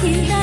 听到